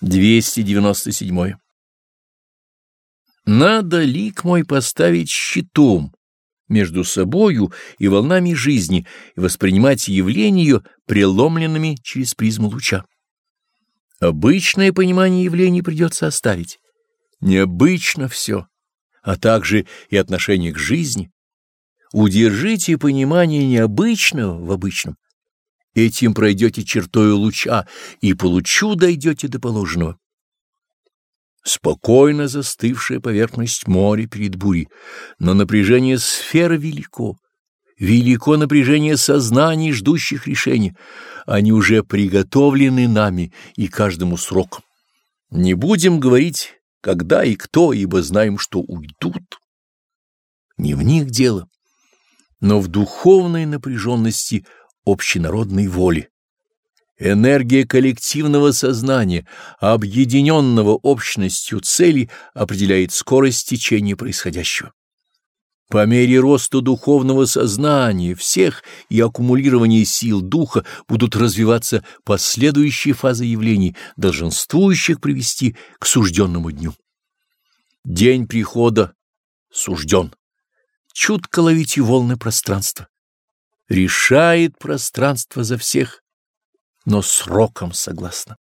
297. Надо лик мой поставить щитом между собою и волнами жизни и воспринимать явления ее преломленными через призму луча. Обычное понимание явлений придется оставить. Необычно все, а также и отношение к жизни. Удержите понимание необычного в обычном Этим пройдете чертою луча, и по лучу дойдете до положенного. Спокойно застывшая поверхность моря перед бурей, но напряжение сферы велико. Велико напряжение сознаний, ждущих решения. Они уже приготовлены нами и каждому срок. Не будем говорить, когда и кто, ибо знаем, что уйдут. Не в них дело, но в духовной напряженности – общенародной воли. Энергия коллективного сознания, объединенного общностью целей, определяет скорость течения происходящего. По мере роста духовного сознания всех и аккумулирования сил духа будут развиваться последующие фазы явлений, долженствующих привести к сужденному дню. День прихода сужден. Чутко ловите волны пространства решает пространство за всех, но сроком согласно.